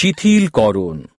শিথিলকরণ।